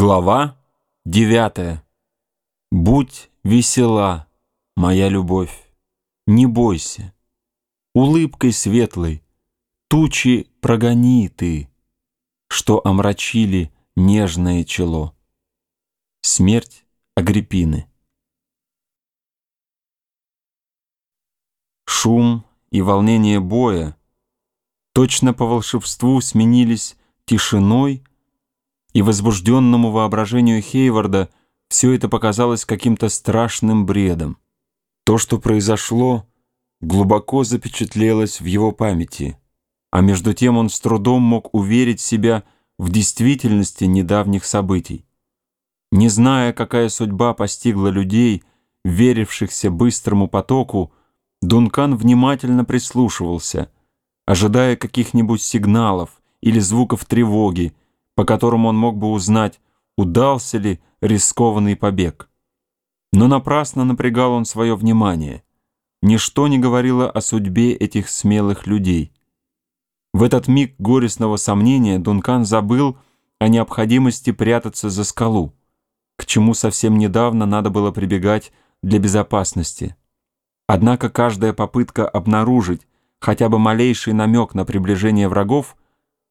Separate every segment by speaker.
Speaker 1: Глава девятая. Будь весела, моя любовь, не бойся. Улыбкой светлой тучи прогони ты, что омрачили нежное чело. Смерть Агриппины. Шум и волнение боя точно по волшебству сменились тишиной и возбужденному воображению Хейварда все это показалось каким-то страшным бредом. То, что произошло, глубоко запечатлелось в его памяти, а между тем он с трудом мог уверить себя в действительности недавних событий. Не зная, какая судьба постигла людей, верившихся быстрому потоку, Дункан внимательно прислушивался, ожидая каких-нибудь сигналов или звуков тревоги, по которому он мог бы узнать, удался ли рискованный побег. Но напрасно напрягал он свое внимание. Ничто не говорило о судьбе этих смелых людей. В этот миг горестного сомнения Дункан забыл о необходимости прятаться за скалу, к чему совсем недавно надо было прибегать для безопасности. Однако каждая попытка обнаружить хотя бы малейший намек на приближение врагов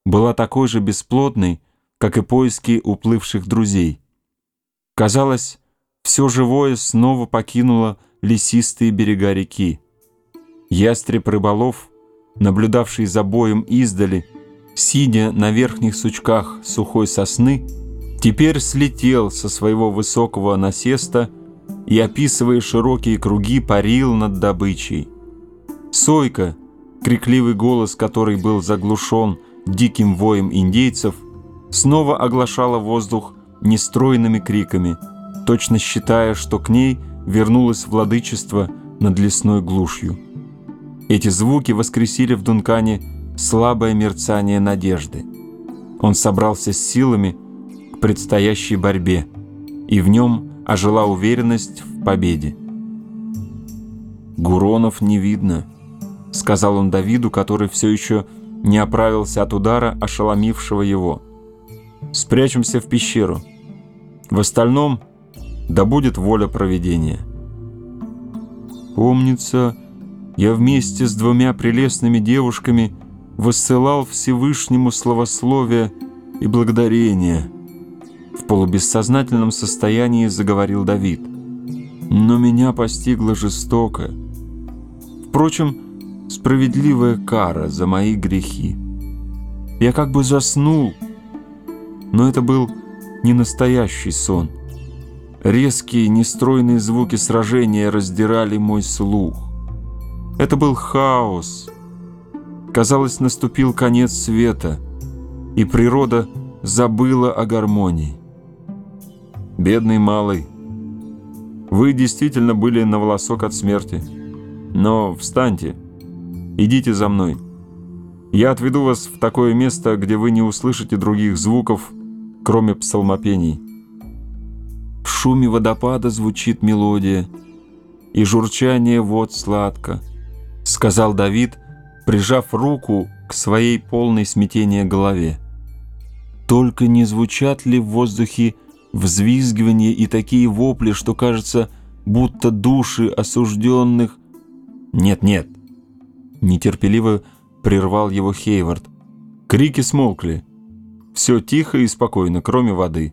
Speaker 1: была такой же бесплодной, как и поиски уплывших друзей. Казалось, все живое снова покинуло лесистые берега реки. Ястреб-рыболов, наблюдавший за боем издали, сидя на верхних сучках сухой сосны, теперь слетел со своего высокого насеста и, описывая широкие круги, парил над добычей. Сойка, крикливый голос которой был заглушен диким воем индейцев, снова оглашала воздух нестройными криками, точно считая, что к ней вернулось владычество над лесной глушью. Эти звуки воскресили в Дункане слабое мерцание надежды. Он собрался с силами к предстоящей борьбе, и в нем ожила уверенность в победе. «Гуронов не видно», — сказал он Давиду, который все еще не оправился от удара, ошеломившего его спрячемся в пещеру. В остальном, да будет воля проведения. Помнится, я вместе с двумя прелестными девушками высылал Всевышнему словословие и благодарение. В полубессознательном состоянии заговорил Давид. Но меня постигла жестокая. Впрочем, справедливая кара за мои грехи. Я как бы заснул, но это был не настоящий сон. Резкие, нестройные звуки сражения раздирали мой слух. Это был хаос. Казалось, наступил конец света, и природа забыла о гармонии. Бедный малый, вы действительно были на волосок от смерти. Но встаньте, идите за мной. Я отведу вас в такое место, где вы не услышите других звуков, кроме псалмопений. В шуме водопада звучит мелодия, и журчание вод сладко, сказал Давид, прижав руку к своей полной смятения голове. Только не звучат ли в воздухе взвизгивания и такие вопли, что кажется, будто души осужденных... Нет-нет, нетерпеливо прервал его Хейвард. Крики смолкли. Все тихо и спокойно, кроме воды.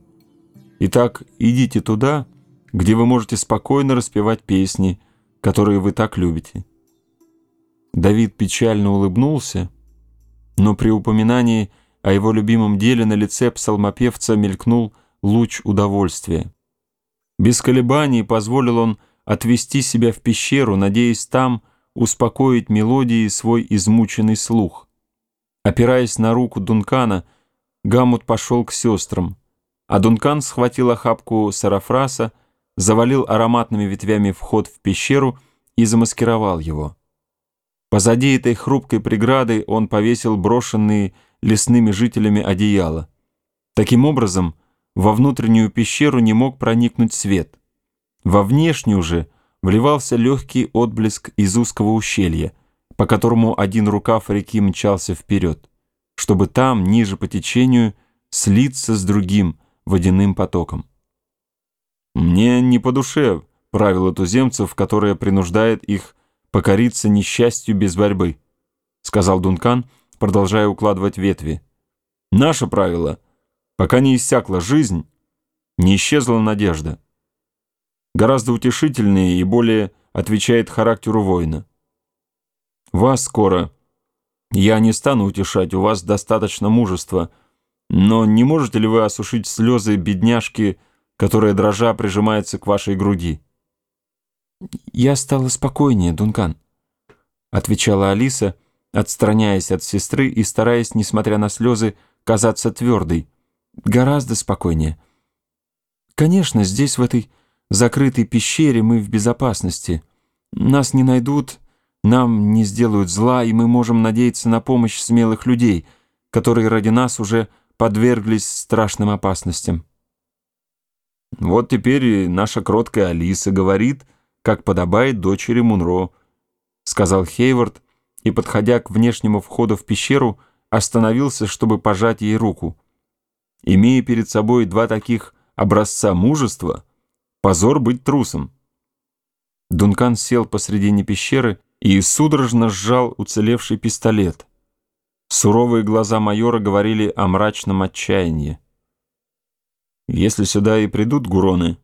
Speaker 1: Итак, идите туда, где вы можете спокойно распевать песни, которые вы так любите. Давид печально улыбнулся, но при упоминании о его любимом деле на лице псалмопевца мелькнул луч удовольствия. Без колебаний позволил он отвести себя в пещеру, надеясь там успокоить мелодией свой измученный слух. Опираясь на руку Дункана, Гамут пошел к сестрам, а Дункан схватил охапку сарафраса, завалил ароматными ветвями вход в пещеру и замаскировал его. Позади этой хрупкой преграды он повесил брошенные лесными жителями одеяла. Таким образом, во внутреннюю пещеру не мог проникнуть свет. Во внешнюю же вливался легкий отблеск из узкого ущелья, по которому один рукав реки мчался вперед чтобы там, ниже по течению, слиться с другим, водяным потоком. «Мне не по душе правило туземцев, которое принуждает их покориться несчастью без борьбы», сказал Дункан, продолжая укладывать ветви. «Наше правило, пока не иссякла жизнь, не исчезла надежда. Гораздо утешительнее и более отвечает характеру воина. Вас скоро я не стану утешать, у вас достаточно мужества, но не можете ли вы осушить слезы бедняжки, которая дрожа прижимается к вашей груди?»
Speaker 2: «Я стала спокойнее, Дункан», — отвечала Алиса, отстраняясь от сестры и стараясь, несмотря на слезы, казаться твердой. «Гораздо спокойнее. Конечно, здесь, в этой закрытой пещере, мы в безопасности. Нас не найдут, нам не сделают зла, и мы можем надеяться на помощь смелых людей, которые ради нас уже подверглись страшным опасностям».
Speaker 1: «Вот теперь наша кроткая Алиса говорит», как подобает дочери Мунро», — сказал Хейвард, и, подходя к внешнему входу в пещеру, остановился, чтобы пожать ей руку. Имея перед собой два таких образца мужества, позор быть трусом. Дункан сел посредине пещеры и судорожно сжал уцелевший пистолет. Суровые глаза майора говорили о мрачном отчаянии. «Если сюда и придут гуроны»,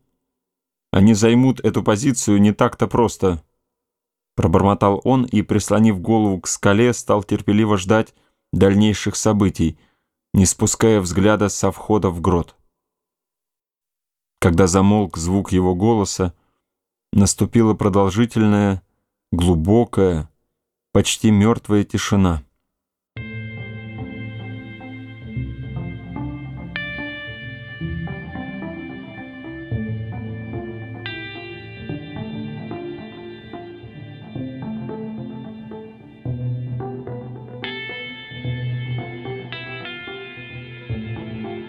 Speaker 1: они займут эту позицию не так-то просто. Пробормотал он и, прислонив голову к скале, стал терпеливо ждать дальнейших событий, не спуская взгляда со входа в грот. Когда замолк звук его голоса, наступила продолжительная, глубокая, почти мертвая тишина.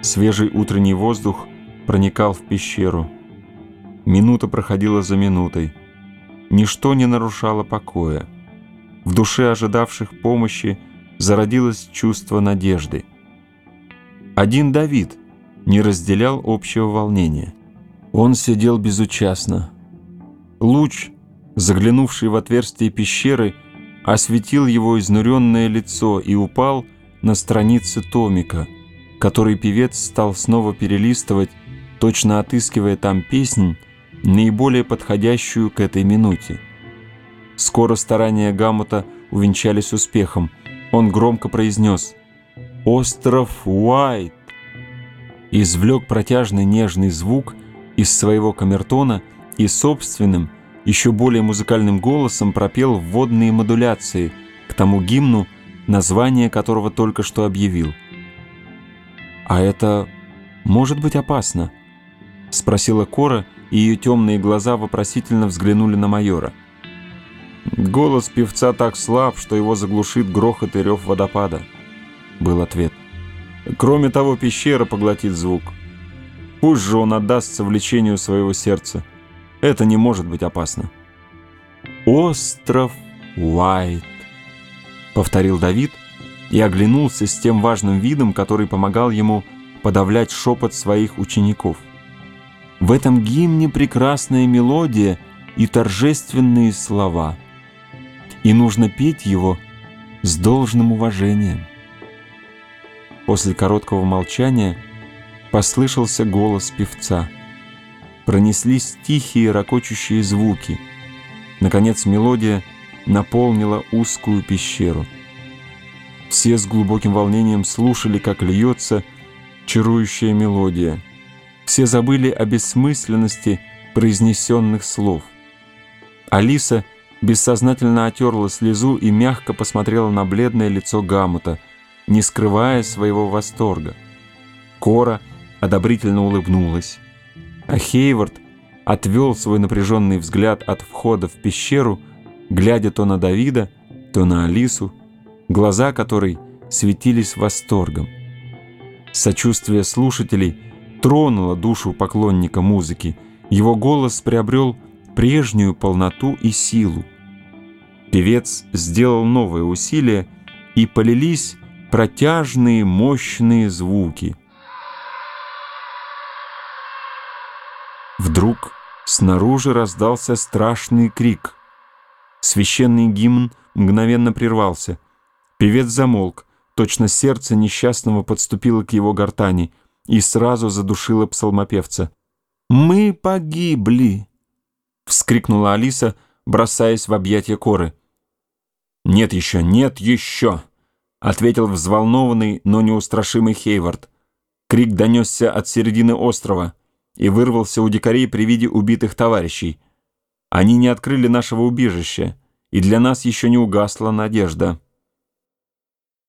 Speaker 1: Свежий утренний воздух проникал в пещеру. Минута проходила за минутой. Ничто не нарушало покоя. В душе ожидавших помощи зародилось чувство надежды. Один Давид не разделял общего волнения. Он сидел безучастно. Луч, заглянувший в отверстие пещеры, осветил его изнуренное лицо и упал на страницы томика — который певец стал снова перелистывать, точно отыскивая там песнь, наиболее подходящую к этой минуте. Скоро старания Гамута увенчались успехом. Он громко произнес «Остров Уайт!» извлек протяжный нежный звук из своего камертона и собственным, еще более музыкальным голосом пропел вводные модуляции к тому гимну, название которого только что объявил. «А это может быть опасно?» — спросила Кора, и ее темные глаза вопросительно взглянули на майора. «Голос певца так слаб, что его заглушит грохот и рев водопада», — был ответ. «Кроме того, пещера поглотит звук. Пусть же он отдастся влечению своего сердца. Это не может быть опасно». «Остров Уайт», — повторил Давид, и оглянулся с тем важным видом, который помогал ему подавлять шепот своих учеников. В этом гимне прекрасная мелодия и торжественные слова, и нужно петь его с должным уважением. После короткого молчания послышался голос певца. Пронеслись тихие ракочущие звуки. Наконец мелодия наполнила узкую пещеру. Все с глубоким волнением слушали, как льется чарующая мелодия. Все забыли о бессмысленности произнесенных слов. Алиса бессознательно отерла слезу и мягко посмотрела на бледное лицо Гамута, не скрывая своего восторга. Кора одобрительно улыбнулась, а Хейвард отвел свой напряженный взгляд от входа в пещеру, глядя то на Давида, то на Алису, глаза которой светились восторгом. Сочувствие слушателей тронуло душу поклонника музыки, его голос приобрел прежнюю полноту и силу. Певец сделал новое усилие, и полились протяжные мощные звуки – Вдруг снаружи раздался страшный крик. Священный гимн мгновенно прервался. Певец замолк, точно сердце несчастного подступило к его гортани и сразу задушило псалмопевца. «Мы погибли!» — вскрикнула Алиса, бросаясь в объятия коры. «Нет еще, нет еще!» — ответил взволнованный, но неустрашимый Хейвард. Крик донесся от середины острова и вырвался у дикарей при виде убитых товарищей. Они не открыли нашего убежища, и для нас еще не угасла надежда.